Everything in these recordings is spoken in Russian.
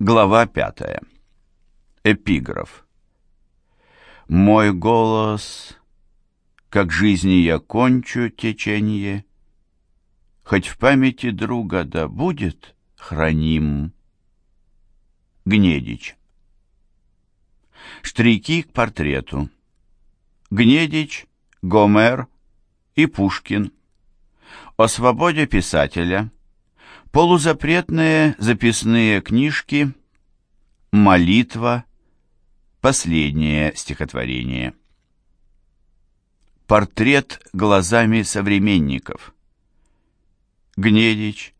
Глава пятая. Эпиграф. Мой голос, как жизни я кончу течение, Хоть в памяти друга да будет храним. Гнедич. Штрики к портрету. Гнедич, Гомер и Пушкин. О свободе писателя. Полузапретные записные книжки. Молитва. Последнее стихотворение. Портрет глазами современников. Гнедич,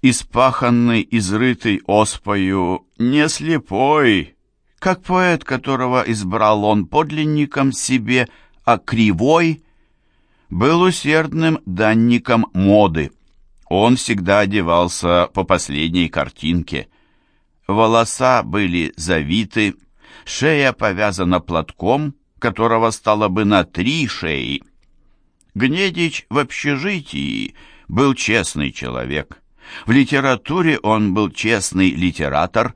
испаханный, изрытый оспою, не слепой, как поэт, которого избрал он подлинником себе, а кривой, был усердным данником моды. Он всегда одевался по последней картинке. Волоса были завиты, шея повязана платком, которого стало бы на три шеи. Гнедич в общежитии был честный человек. В литературе он был честный литератор,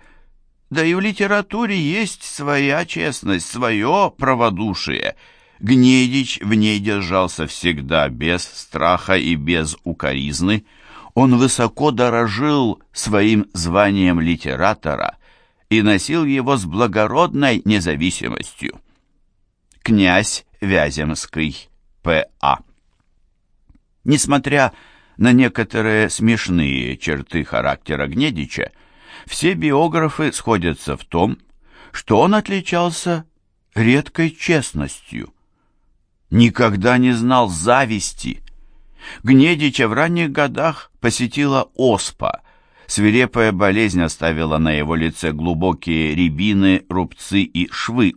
да и в литературе есть своя честность, свое праводушие. Гнедич в ней держался всегда без страха и без укоризны. Он высоко дорожил своим званием литератора и носил его с благородной независимостью. Князь Вяземский, П.А. Несмотря на некоторые смешные черты характера Гнедича, все биографы сходятся в том, что он отличался редкой честностью. Никогда не знал зависти. Гнедича в ранних годах посетила оспа. Свирепая болезнь оставила на его лице глубокие рябины, рубцы и швы.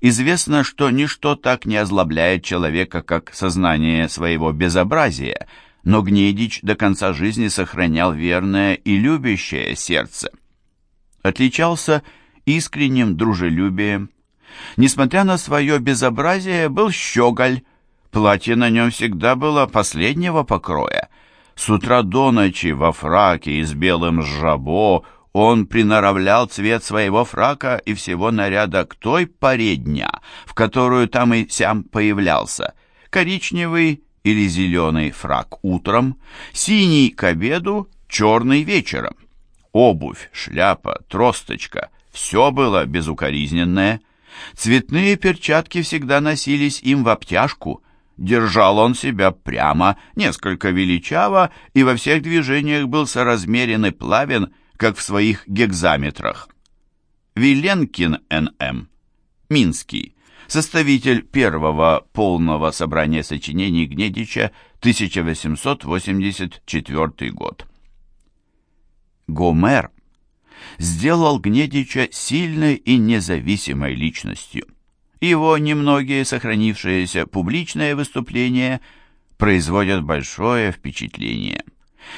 Известно, что ничто так не озлобляет человека, как сознание своего безобразия – но Гнедич до конца жизни сохранял верное и любящее сердце. Отличался искренним дружелюбием. Несмотря на свое безобразие, был щеголь. Платье на нем всегда было последнего покроя. С утра до ночи во фраке и с белым жабо он приноравлял цвет своего фрака и всего наряда к той поре дня, в которую там и сям появлялся. Коричневый или зеленый фрак утром, синий к обеду, черный вечером. Обувь, шляпа, тросточка — все было безукоризненное. Цветные перчатки всегда носились им в обтяжку. Держал он себя прямо, несколько величаво, и во всех движениях был соразмерен и плавен, как в своих гекзаметрах. Виленкин Н.М. Минский составитель первого полного собрания сочинений Гнедича 1884 год. Гомер сделал Гнедича сильной и независимой личностью. Его немногие сохранившиеся публичные выступления производят большое впечатление.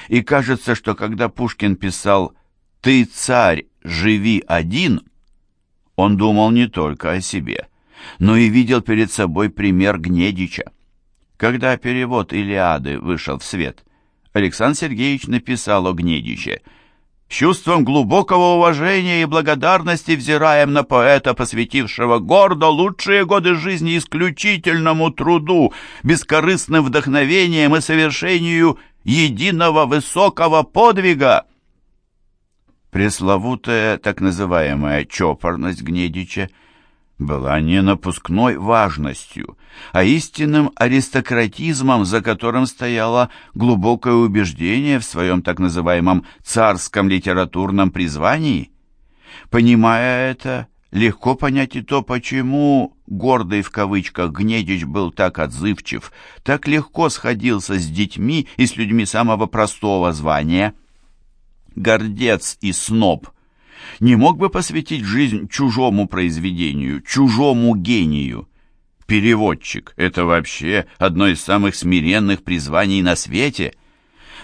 И кажется, что когда Пушкин писал «Ты, царь, живи один», он думал не только о себе – но и видел перед собой пример Гнедича. Когда перевод «Илиады» вышел в свет, Александр Сергеевич написал о Гнедиче «С чувством глубокого уважения и благодарности взираем на поэта, посвятившего гордо лучшие годы жизни исключительному труду, бескорыстным вдохновением и совершению единого высокого подвига». Пресловутая так называемая чопорность Гнедича – была не напускной важностью, а истинным аристократизмом, за которым стояло глубокое убеждение в своем так называемом царском литературном призвании. Понимая это, легко понять и то, почему гордый в кавычках Гнедич был так отзывчив, так легко сходился с детьми и с людьми самого простого звания. Гордец и сноб – не мог бы посвятить жизнь чужому произведению, чужому гению. Переводчик — это вообще одно из самых смиренных призваний на свете.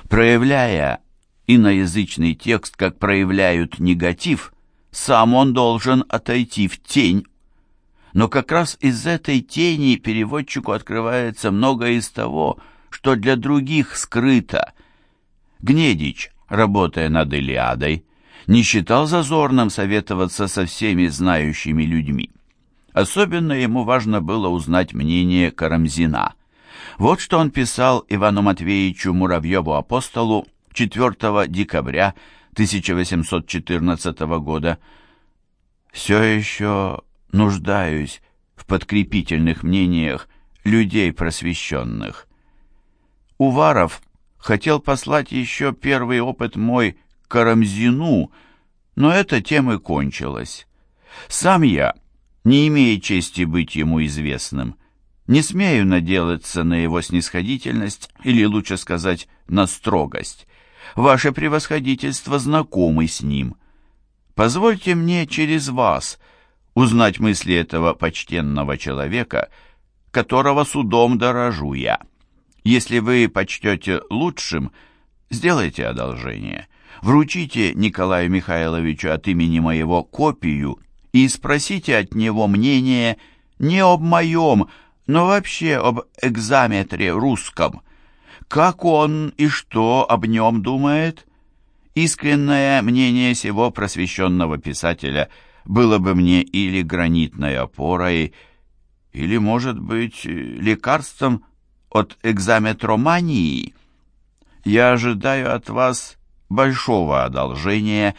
Проявляя иноязычный текст, как проявляют негатив, сам он должен отойти в тень. Но как раз из этой тени переводчику открывается многое из того, что для других скрыто. Гнедич, работая над «Илиадой», не считал зазорным советоваться со всеми знающими людьми. Особенно ему важно было узнать мнение Карамзина. Вот что он писал Ивану Матвеевичу Муравьеву-апостолу 4 декабря 1814 года. «Все еще нуждаюсь в подкрепительных мнениях людей просвещенных. Уваров хотел послать еще первый опыт мой Карамзину, но эта тема кончилась. Сам я, не имея чести быть ему известным, не смею наделаться на его снисходительность, или лучше сказать, на строгость. Ваше превосходительство знакомы с ним. Позвольте мне через вас узнать мысли этого почтенного человека, которого судом дорожу я. Если вы почтете лучшим, сделайте одолжение. Вручите Николаю Михайловичу от имени моего копию и спросите от него мнение не об моем, но вообще об экзаметре русском. Как он и что об нем думает? Искреннее мнение сего просвещенного писателя было бы мне или гранитной опорой, или, может быть, лекарством от экзаметромании. Я ожидаю от вас большого одолжения,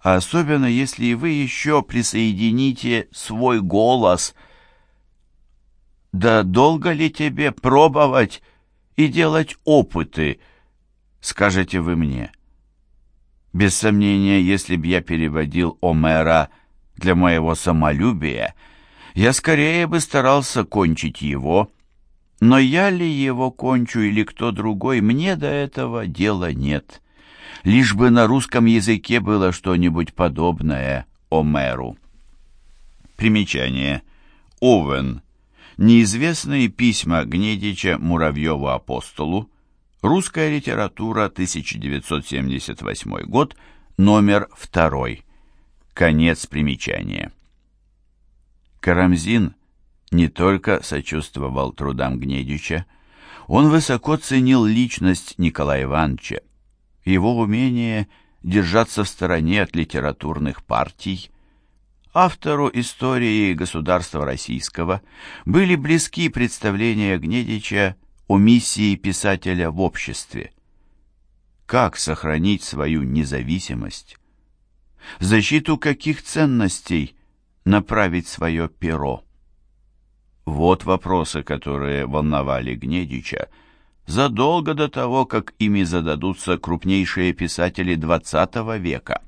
особенно если вы еще присоедините свой голос. Да долго ли тебе пробовать и делать опыты, скажете вы мне? Без сомнения, если б я переводил Омера для моего самолюбия, я скорее бы старался кончить его, но я ли его кончу или кто другой, мне до этого дела нет. Лишь бы на русском языке было что-нибудь подобное Омеру. Примечание. Овен. Неизвестные письма Гнедича Муравьеву апостолу. Русская литература, 1978 год, номер 2. Конец примечания. Карамзин не только сочувствовал трудам Гнедича, он высоко ценил личность Николая Ивановича, его умение держаться в стороне от литературных партий. Автору истории государства российского были близки представления Гнедича о миссии писателя в обществе. Как сохранить свою независимость? Защиту каких ценностей направить свое перо? Вот вопросы, которые волновали Гнедича, задолго до того, как ими зададутся крупнейшие писатели XX века.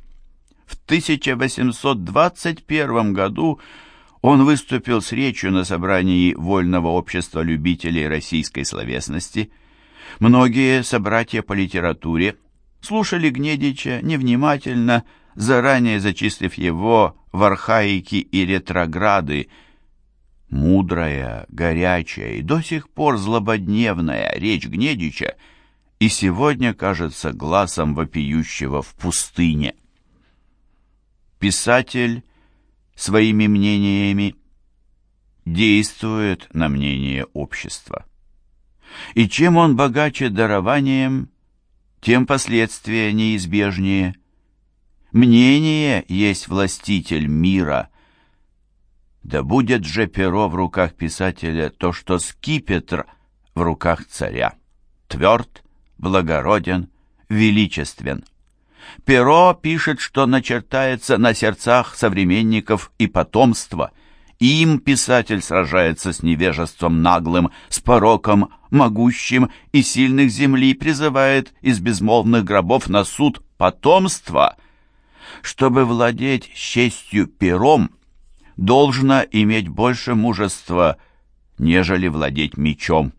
В 1821 году он выступил с речью на собрании Вольного общества любителей российской словесности. Многие собратья по литературе слушали Гнедича невнимательно, заранее зачислив его в архаики и ретрограды, Мудрая, горячая и до сих пор злободневная речь Гнедича и сегодня кажется глазом вопиющего в пустыне. Писатель своими мнениями действует на мнение общества. И чем он богаче дарованием, тем последствия неизбежнее. Мнение есть властитель мира – да будет же перо в руках писателя то, что скипетр в руках царя. Тверд, благороден, величествен. Перо пишет, что начертается на сердцах современников и потомства. Им писатель сражается с невежеством наглым, с пороком могущим и сильных земли призывает из безмолвных гробов на суд потомства. Чтобы владеть честью пером, должно иметь больше мужества, нежели владеть мечом.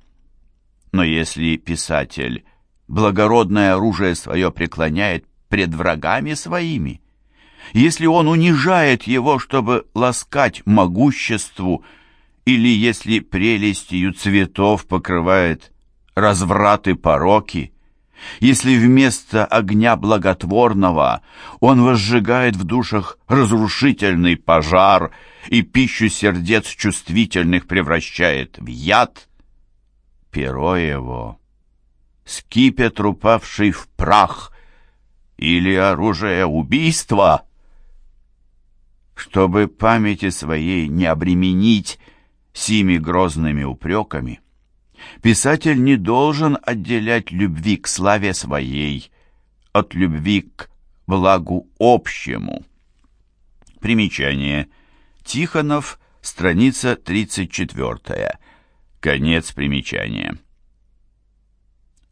Но если писатель благородное оружие свое преклоняет пред врагами своими, если он унижает его, чтобы ласкать могуществу, или если прелестью цветов покрывает развраты пороки, если вместо огня благотворного он возжигает в душах разрушительный пожар и пищу сердец чувствительных превращает в яд, перо его, скипетр, упавший в прах, или оружие убийства. Чтобы памяти своей не обременить сими грозными упреками, писатель не должен отделять любви к славе своей от любви к благу общему. Примечание. Тихонов, страница 34. Конец примечания.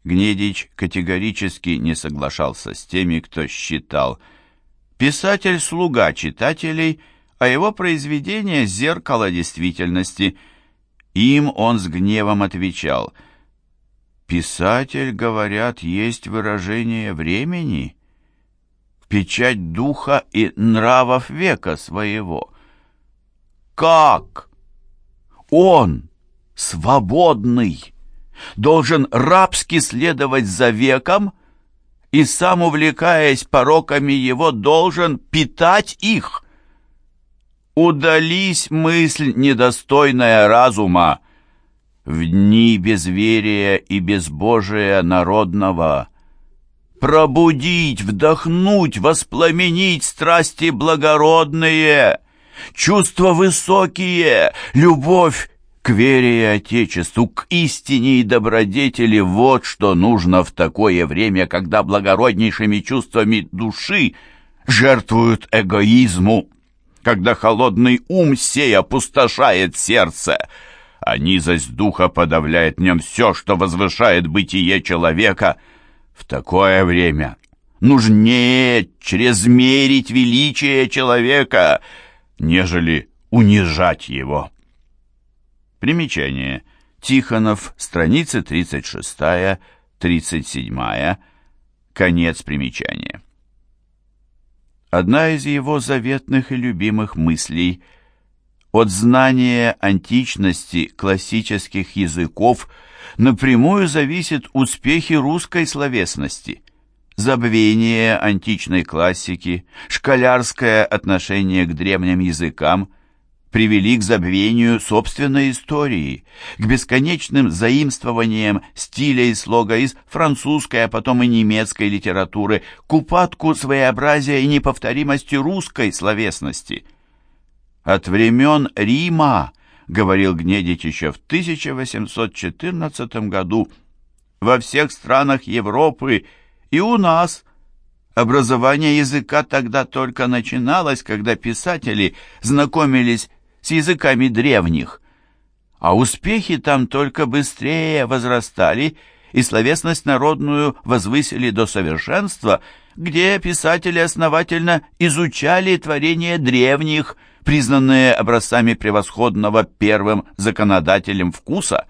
Гнедич категорически не соглашался с теми, кто считал «писатель – слуга читателей», а его произведение – зеркало действительности. Им он с гневом отвечал «Писатель, говорят, есть выражение времени, печать духа и нравов века своего». Как? Он, свободный, должен рабски следовать за веком и сам, увлекаясь пороками его, должен питать их. Удались мысль, недостойная разума, в дни безверия и безбожия народного. Пробудить, вдохнуть, воспламенить страсти благородные, чувства высокие, любовь к вере и Отечеству, к истине и добродетели, вот что нужно в такое время, когда благороднейшими чувствами души жертвуют эгоизму, когда холодный ум сей опустошает сердце, а низость духа подавляет в нем все, что возвышает бытие человека. В такое время нужнее чрезмерить величие человека, нежели унижать его. Примечание. Тихонов, страницы 36-37, конец примечания. Одна из его заветных и любимых мыслей от знания античности классических языков напрямую зависит успехи русской словесности. Забвение античной классики, школярское отношение к древним языкам – привели к забвению собственной истории, к бесконечным заимствованиям стиля и слога из французской, а потом и немецкой литературы, к упадку своеобразия и неповторимости русской словесности. «От времен Рима», — говорил Гнедич еще в 1814 году, «во всех странах Европы и у нас — Образование языка тогда только начиналось, когда писатели знакомились с языками древних, а успехи там только быстрее возрастали и словесность народную возвысили до совершенства, где писатели основательно изучали творения древних, признанные образцами превосходного первым законодателем вкуса.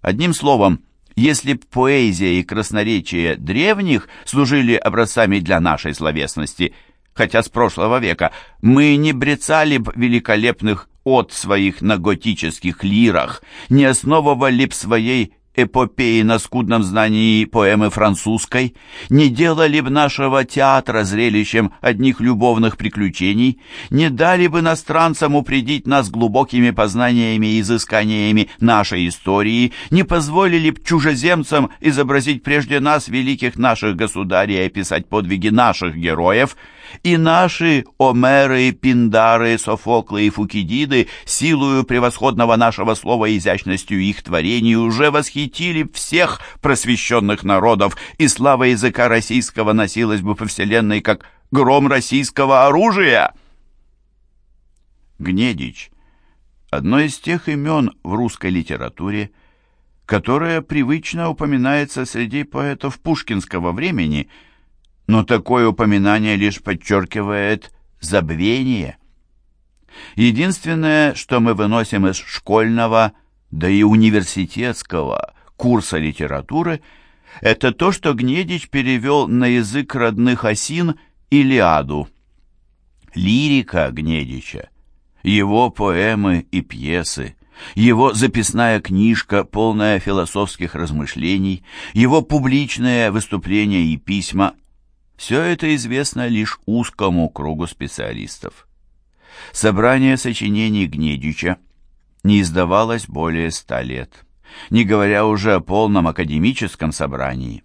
Одним словом, если б поэзия и красноречие древних служили образцами для нашей словесности – хотя с прошлого века, мы не брецали б великолепных от своих на готических лирах, не основывали б своей эпопеи на скудном знании поэмы французской, не делали бы нашего театра зрелищем одних любовных приключений, не дали бы иностранцам упредить нас глубокими познаниями и изысканиями нашей истории, не позволили бы чужеземцам изобразить прежде нас великих наших государей и описать подвиги наших героев – и наши Омеры, Пиндары, Софоклы и Фукидиды, силою превосходного нашего слова и изящностью их творений, уже восхитили всех просвещенных народов, и слава языка российского носилась бы по вселенной, как гром российского оружия. Гнедич — одно из тех имен в русской литературе, которое привычно упоминается среди поэтов пушкинского времени — но такое упоминание лишь подчеркивает забвение. Единственное, что мы выносим из школьного, да и университетского курса литературы, это то, что Гнедич перевел на язык родных осин Илиаду. Лирика Гнедича, его поэмы и пьесы, его записная книжка, полная философских размышлений, его публичные выступления и письма все это известно лишь узкому кругу специалистов. Собрание сочинений Гнедича не издавалось более ста лет, не говоря уже о полном академическом собрании.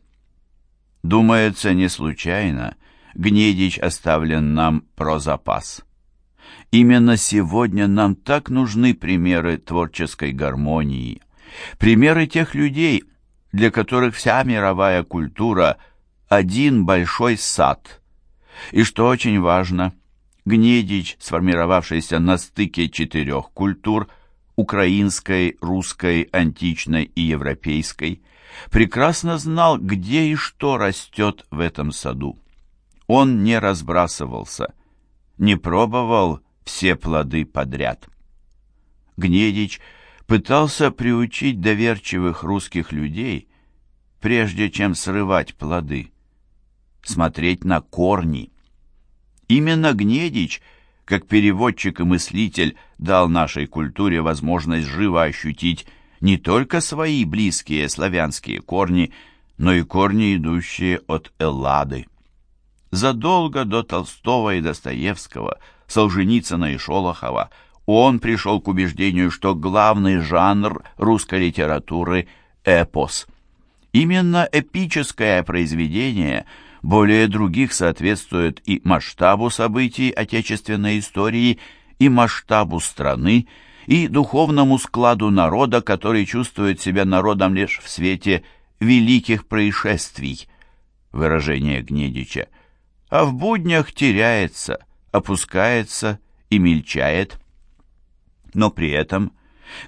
Думается, не случайно Гнедич оставлен нам про запас. Именно сегодня нам так нужны примеры творческой гармонии, примеры тех людей, для которых вся мировая культура – один большой сад. И что очень важно, Гнедич, сформировавшийся на стыке четырех культур – украинской, русской, античной и европейской – прекрасно знал, где и что растет в этом саду. Он не разбрасывался, не пробовал все плоды подряд. Гнедич пытался приучить доверчивых русских людей, прежде чем срывать плоды, смотреть на корни. Именно Гнедич, как переводчик и мыслитель, дал нашей культуре возможность живо ощутить не только свои близкие славянские корни, но и корни, идущие от Эллады. Задолго до Толстого и Достоевского, Солженицына и Шолохова он пришел к убеждению, что главный жанр русской литературы – эпос. Именно эпическое произведение более других соответствует и масштабу событий отечественной истории, и масштабу страны, и духовному складу народа, который чувствует себя народом лишь в свете великих происшествий, выражение Гнедича, а в буднях теряется, опускается и мельчает. Но при этом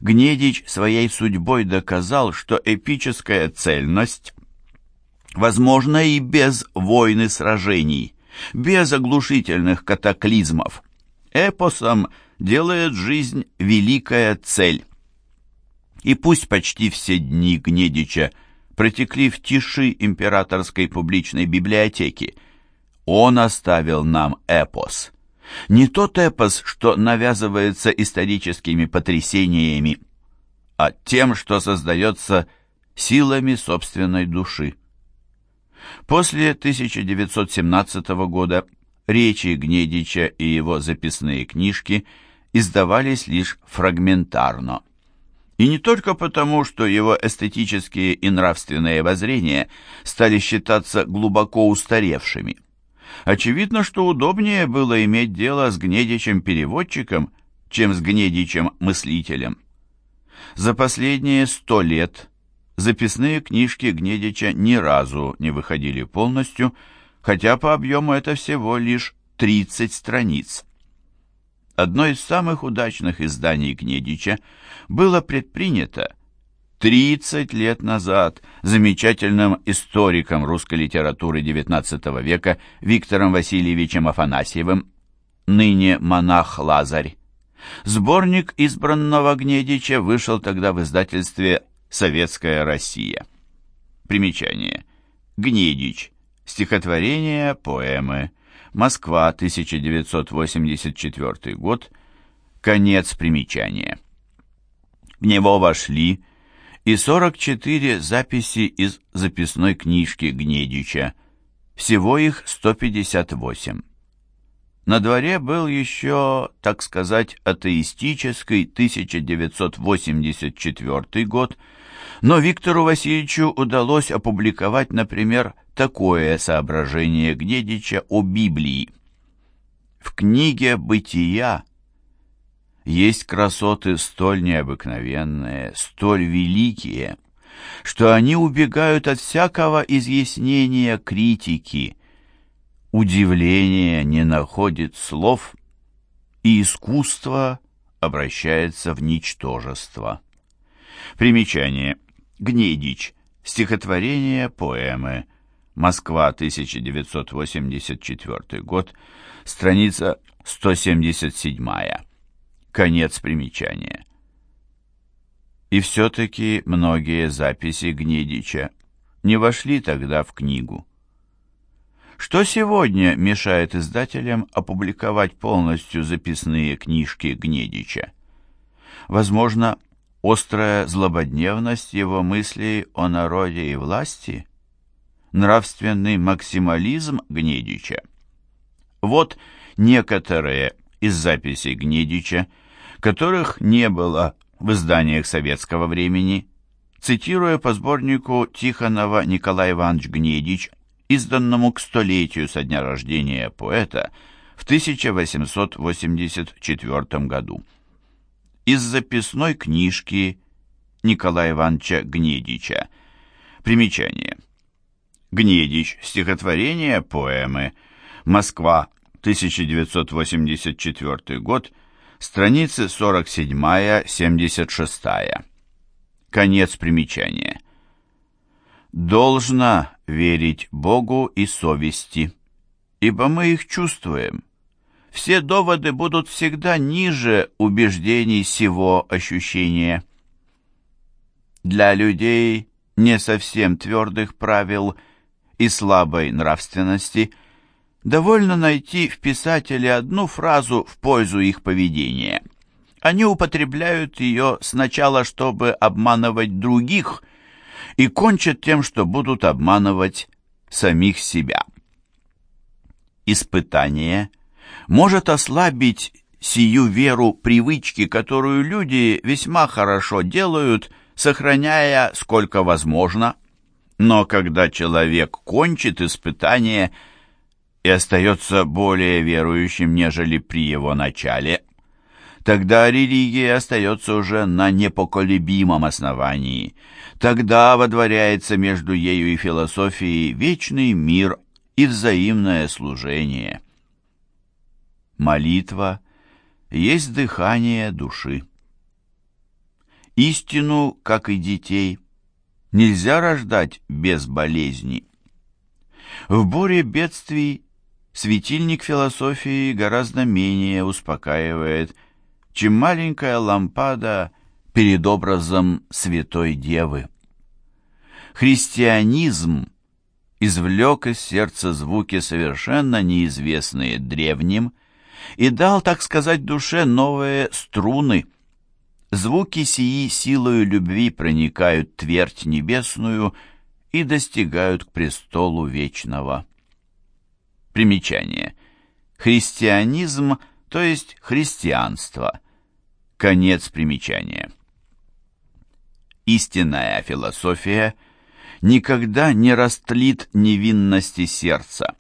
Гнедич своей судьбой доказал, что эпическая цельность возможна и без войны сражений, без оглушительных катаклизмов. Эпосом – делает жизнь великая цель. И пусть почти все дни Гнедича протекли в тиши императорской публичной библиотеки, он оставил нам эпос. Не тот эпос, что навязывается историческими потрясениями, а тем, что создается силами собственной души. После 1917 года речи Гнедича и его записные книжки – издавались лишь фрагментарно. И не только потому, что его эстетические и нравственные воззрения стали считаться глубоко устаревшими. Очевидно, что удобнее было иметь дело с Гнедичем-переводчиком, чем с Гнедичем-мыслителем. За последние сто лет записные книжки Гнедича ни разу не выходили полностью, хотя по объему это всего лишь 30 страниц. Одно из самых удачных изданий Гнедича было предпринято 30 лет назад замечательным историком русской литературы XIX века Виктором Васильевичем Афанасьевым, ныне монах Лазарь. Сборник избранного Гнедича вышел тогда в издательстве «Советская Россия». Примечание. Гнедич. Стихотворения, поэмы, Москва, 1984 год. Конец примечания. В него вошли и 44 записи из записной книжки Гнедича. Всего их 158. На дворе был еще, так сказать, атеистический 1984 год, но Виктору Васильевичу удалось опубликовать, например, такое соображение Гнедича о Библии. В книге «Бытия» есть красоты столь необыкновенные, столь великие, что они убегают от всякого изъяснения критики. Удивление не находит слов, и искусство обращается в ничтожество. Примечание. Гнедич. Стихотворение, поэмы. Москва, 1984 год, страница 177. Конец примечания. И все-таки многие записи Гнедича не вошли тогда в книгу. Что сегодня мешает издателям опубликовать полностью записные книжки Гнедича? Возможно, острая злободневность его мыслей о народе и власти – нравственный максимализм Гнедича. Вот некоторые из записей Гнедича, которых не было в изданиях советского времени, цитируя по сборнику Тихонова Николай Иванович Гнедич изданному к столетию со дня рождения поэта в 1884 году. Из записной книжки Николая Ивановича Гнедича. Примечание. Гнедич. Стихотворение, поэмы. Москва, 1984 год. Страницы 47-76. Конец примечания. Должно верить Богу и совести, ибо мы их чувствуем. Все доводы будут всегда ниже убеждений сего ощущения. Для людей не совсем твердых правил и слабой нравственности довольно найти в писателе одну фразу в пользу их поведения. Они употребляют ее сначала, чтобы обманывать других – и кончат тем, что будут обманывать самих себя. Испытание может ослабить сию веру привычки, которую люди весьма хорошо делают, сохраняя сколько возможно. Но когда человек кончит испытание и остается более верующим, нежели при его начале, тогда религия остается уже на непоколебимом основании – Тогда водворяется между ею и философией вечный мир и взаимное служение. Молитва есть дыхание души. Истину, как и детей, нельзя рождать без болезни. В буре бедствий светильник философии гораздо менее успокаивает, чем маленькая лампада перед образом Святой Девы. Христианизм извлек из сердца звуки, совершенно неизвестные древним, и дал, так сказать, душе новые струны. Звуки сии силою любви проникают твердь небесную и достигают к престолу вечного. Примечание. Христианизм, то есть христианство. Конец примечания истинная философия никогда не растлит невинности сердца,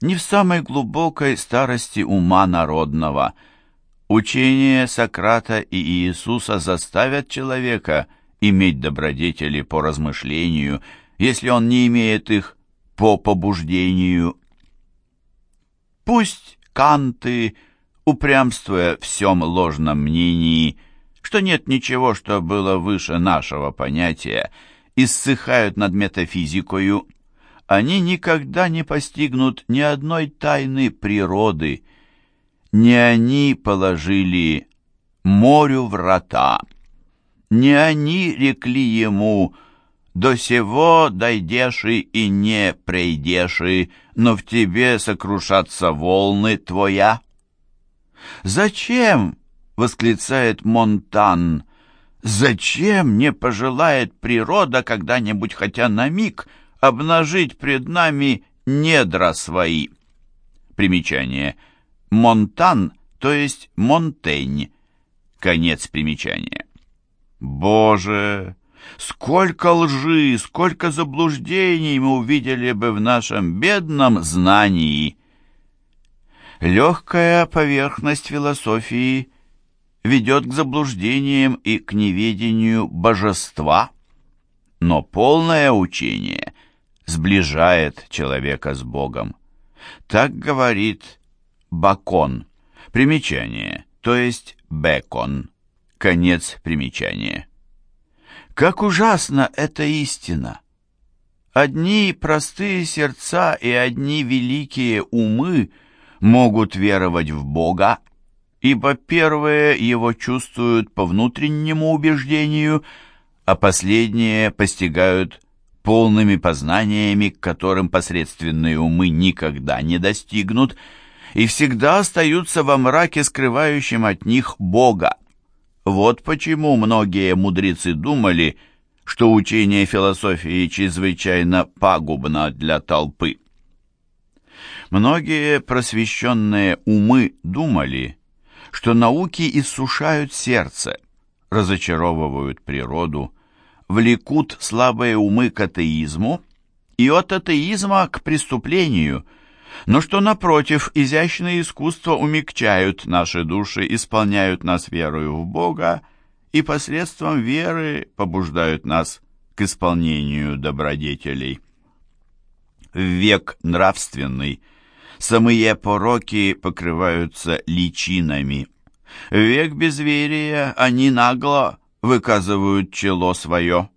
ни в самой глубокой старости ума народного. Учение Сократа и Иисуса заставят человека иметь добродетели по размышлению, если он не имеет их по побуждению. Пусть канты, упрямствуя в всем ложном мнении, что нет ничего, что было выше нашего понятия, иссыхают над метафизикою, они никогда не постигнут ни одной тайны природы. Не они положили морю врата, не они рекли ему «До сего дойдеши и не прейдеши, но в тебе сокрушатся волны твоя». Зачем восклицает Монтан. Зачем не пожелает природа когда-нибудь хотя на миг обнажить пред нами недра свои? Примечание. Монтан, то есть Монтень. Конец примечания. Боже, сколько лжи, сколько заблуждений мы увидели бы в нашем бедном знании. Легкая поверхность философии – ведет к заблуждениям и к неведению божества, но полное учение сближает человека с Богом. Так говорит Бакон. Примечание, то есть Бекон. Конец примечания. Как ужасна эта истина! Одни простые сердца и одни великие умы могут веровать в Бога, ибо первые его чувствуют по внутреннему убеждению, а последние постигают полными познаниями, к которым посредственные умы никогда не достигнут, и всегда остаются во мраке, скрывающем от них Бога. Вот почему многие мудрецы думали, что учение философии чрезвычайно пагубно для толпы. Многие просвещенные умы думали, что науки иссушают сердце, разочаровывают природу, влекут слабые умы к атеизму и от атеизма к преступлению, но что, напротив, изящные искусства умягчают наши души, исполняют нас верою в Бога и посредством веры побуждают нас к исполнению добродетелей. В век нравственный самые пороки покрываются личинами. Век безверия они нагло выказывают чело свое.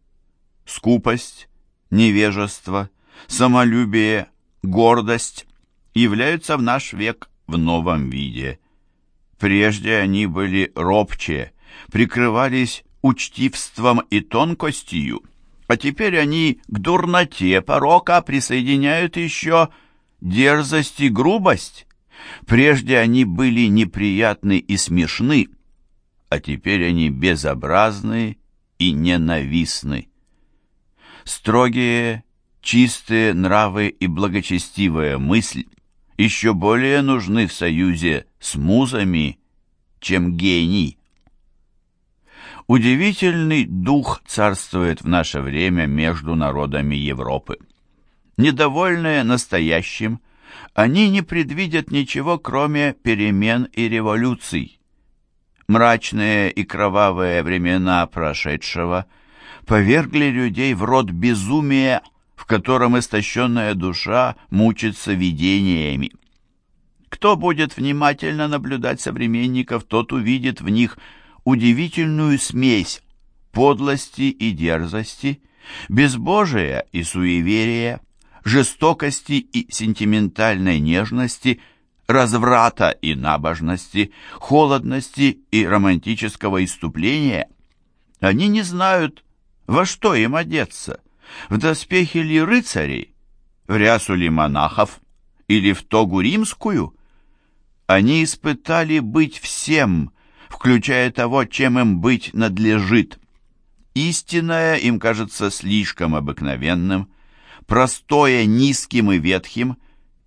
Скупость, невежество, самолюбие, гордость являются в наш век в новом виде. Прежде они были робче, прикрывались учтивством и тонкостью, а теперь они к дурноте порока присоединяют еще дерзость и грубость. Прежде они были неприятны и смешны, а теперь они безобразны и ненавистны. Строгие, чистые нравы и благочестивая мысль еще более нужны в союзе с музами, чем гений. Удивительный дух царствует в наше время между народами Европы. Недовольные настоящим, они не предвидят ничего, кроме перемен и революций. Мрачные и кровавые времена прошедшего повергли людей в род безумия, в котором истощенная душа мучится видениями. Кто будет внимательно наблюдать современников, тот увидит в них – удивительную смесь подлости и дерзости, безбожия и суеверия, жестокости и сентиментальной нежности, разврата и набожности, холодности и романтического иступления. Они не знают, во что им одеться, в доспехи ли рыцарей, в рясу ли монахов или в тогу римскую. Они испытали быть всем, включая того, чем им быть надлежит. Истинное им кажется слишком обыкновенным, простое низким и ветхим,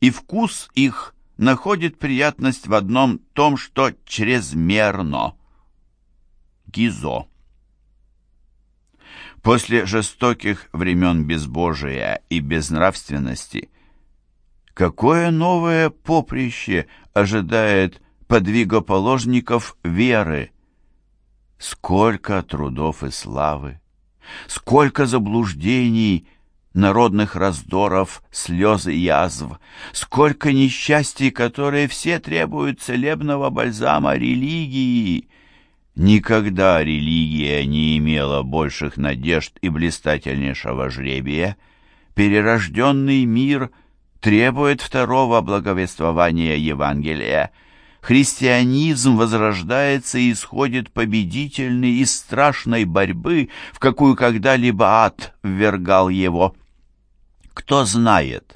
и вкус их находит приятность в одном том, что чрезмерно. Гизо. После жестоких времен безбожия и безнравственности, какое новое поприще ожидает подвигоположников веры. Сколько трудов и славы, сколько заблуждений, народных раздоров, слез и язв, сколько несчастий, которые все требуют целебного бальзама религии. Никогда религия не имела больших надежд и блистательнейшего жребия. Перерожденный мир требует второго благовествования Евангелия — христианизм возрождается и исходит победительный из страшной борьбы, в какую когда-либо ад ввергал его. Кто знает,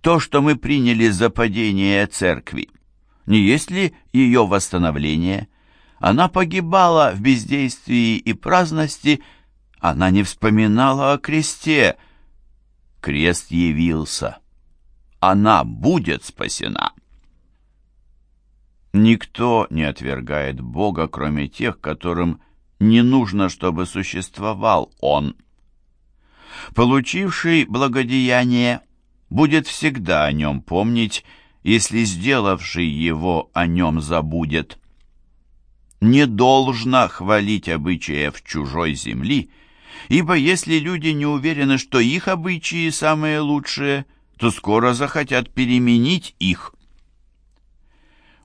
то, что мы приняли за падение церкви, не есть ли ее восстановление? Она погибала в бездействии и праздности, она не вспоминала о кресте. Крест явился. Она будет спасена. Никто не отвергает Бога, кроме тех, которым не нужно, чтобы существовал Он. Получивший благодеяние будет всегда о нем помнить, если сделавший его о нем забудет. Не должно хвалить обычаев чужой земли, ибо если люди не уверены, что их обычаи самые лучшие, то скоро захотят переменить их.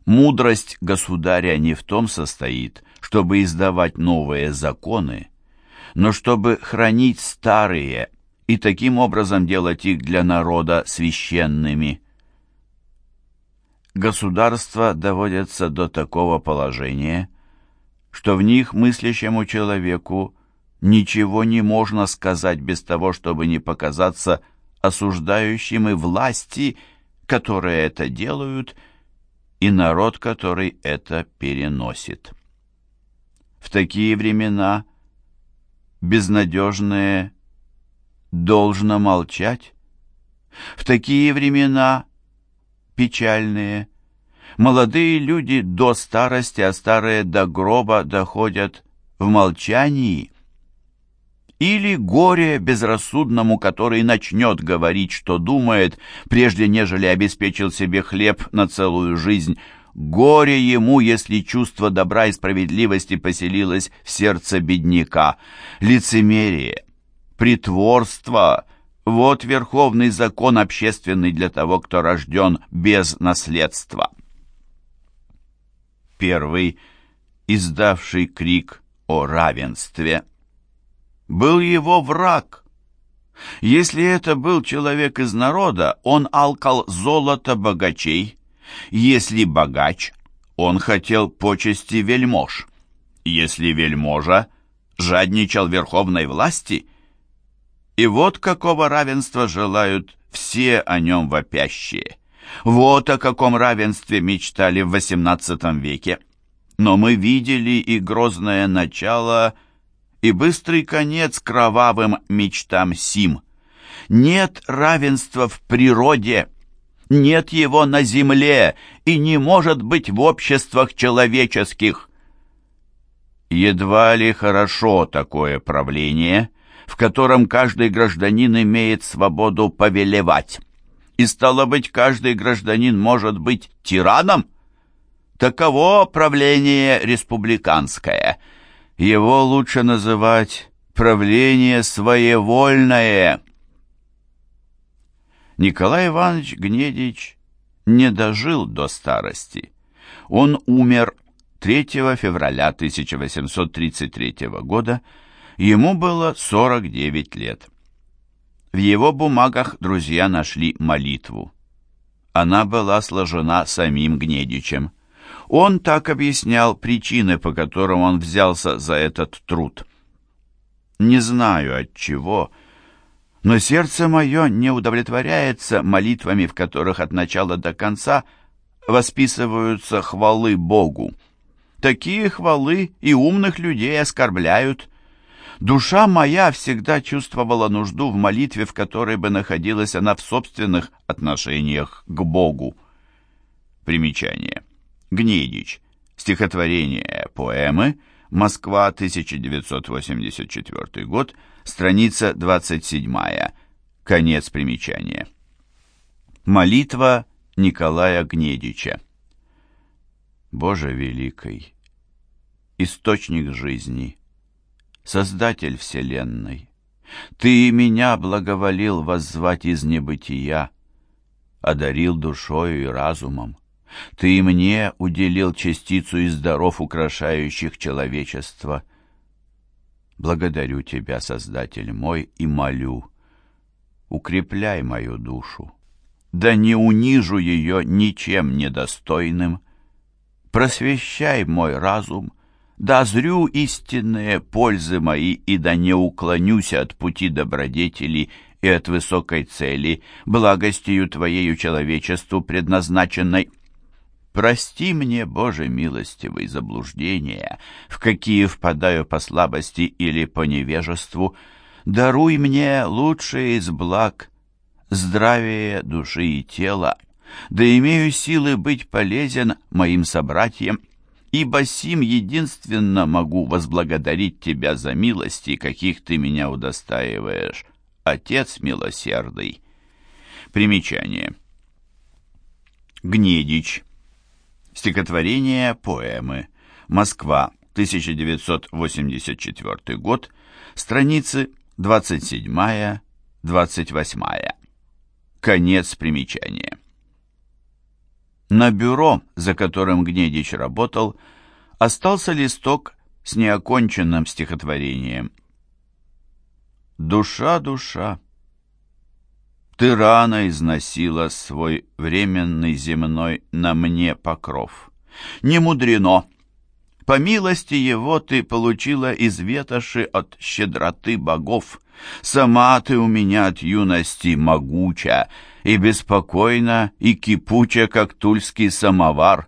Мудрость государя не в том состоит, чтобы издавать новые законы, но чтобы хранить старые и таким образом делать их для народа священными. Государства доводятся до такого положения, что в них мыслящему человеку ничего не можно сказать без того, чтобы не показаться осуждающим и власти, которые это делают, и народ, который это переносит. В такие времена безнадежные должно молчать. В такие времена печальные молодые люди до старости, а старые до гроба доходят в молчании. или горе безрассудному, который начнет говорить, что думает, прежде нежели обеспечил себе хлеб на целую жизнь. Горе ему, если чувство добра и справедливости поселилось в сердце бедняка. Лицемерие, притворство — вот верховный закон общественный для того, кто рожден без наследства. Первый, издавший крик о равенстве — был его враг. Если это был человек из народа, он алкал золото богачей. Если богач, он хотел почести вельмож. Если вельможа, жадничал верховной власти. И вот какого равенства желают все о нем вопящие. Вот о каком равенстве мечтали в XVIII веке. Но мы видели и грозное начало – и быстрый конец кровавым мечтам сим. Нет равенства в природе, нет его на земле и не может быть в обществах человеческих. Едва ли хорошо такое правление, в котором каждый гражданин имеет свободу повелевать. И стало быть, каждый гражданин может быть тираном? Таково правление республиканское – его лучше называть правление своевольное. Николай Иванович Гнедич не дожил до старости. Он умер 3 февраля 1833 года, ему было 49 лет. В его бумагах друзья нашли молитву. Она была сложена самим Гнедичем. Он так объяснял причины, по которым он взялся за этот труд. «Не знаю от чего, но сердце мое не удовлетворяется молитвами, в которых от начала до конца восписываются хвалы Богу. Такие хвалы и умных людей оскорбляют. Душа моя всегда чувствовала нужду в молитве, в которой бы находилась она в собственных отношениях к Богу. Примечание. Гнедич. Стихотворение поэмы. Москва, 1984 год. Страница 27. Конец примечания. Молитва Николая Гнедича. Боже великий, источник жизни, Создатель вселенной, Ты меня благоволил воззвать из небытия, одарил душою и разумом. Ты мне уделил частицу из даров, украшающих человечество. Благодарю Тебя, Создатель мой, и молю, укрепляй мою душу. Да не унижу ее ничем недостойным. Просвещай мой разум, да зрю истинные пользы мои, и да не уклонюсь от пути добродетели и от высокой цели, благостью Твоею человечеству предназначенной. Прости мне, Боже милостивый, заблуждения, в какие впадаю по слабости или по невежеству. Даруй мне лучшее из благ, здравие души и тела, да имею силы быть полезен моим собратьям, ибо сим единственно могу возблагодарить Тебя за милости, каких Ты меня удостаиваешь, Отец милосердный. Примечание. Гнедич Стихотворение, поэмы. Москва, 1984 год. Страницы 27-28. Конец примечания. На бюро, за которым Гнедич работал, остался листок с неоконченным стихотворением. «Душа, душа, ты рано износила свой временный земной на мне покров. Не мудрено. По милости его ты получила из ветоши от щедроты богов. Сама ты у меня от юности могуча, и беспокойна, и кипуча, как тульский самовар.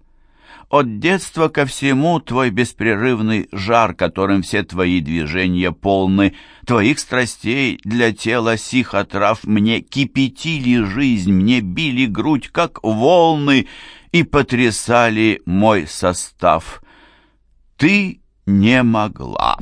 От детства ко всему твой беспрерывный жар, которым все твои движения полны, твоих страстей для тела сих отрав мне кипятили жизнь, мне били грудь, как волны, и потрясали мой состав. Ты не могла.